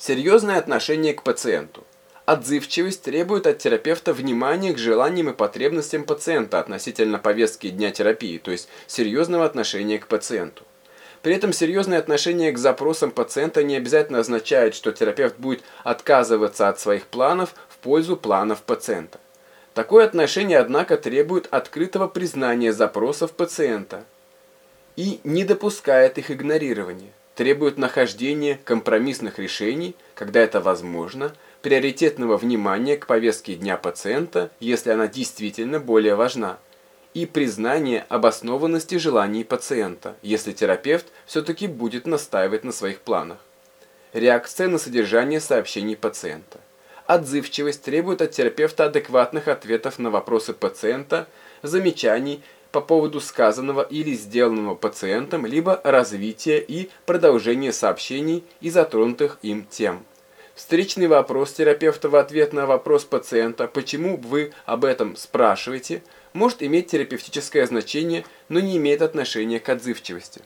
Серьезное отношение к пациенту. Отзывчивость требует от терапевта внимания к желаниям и потребностям пациента относительно повестки дня терапии, то есть серьезного отношения к пациенту. При этом серьезное отношение к запросам пациента не обязательно означает, что терапевт будет отказываться от своих планов в пользу планов пациента. Такое отношение, однако, требует открытого признания запросов пациента и не допускает их игнорирования, требует нахождения компромиссных решений, когда это возможно, приоритетного внимания к повестке дня пациента, если она действительно более важна, и признание обоснованности желаний пациента, если терапевт все-таки будет настаивать на своих планах. Реакция на содержание сообщений пациента. Отзывчивость требует от терапевта адекватных ответов на вопросы пациента, замечаний по поводу сказанного или сделанного пациентом, либо развития и продолжения сообщений и затронутых им тем. Встречный вопрос терапевта в ответ на вопрос пациента «Почему вы об этом спрашиваете?» может иметь терапевтическое значение, но не имеет отношения к отзывчивости.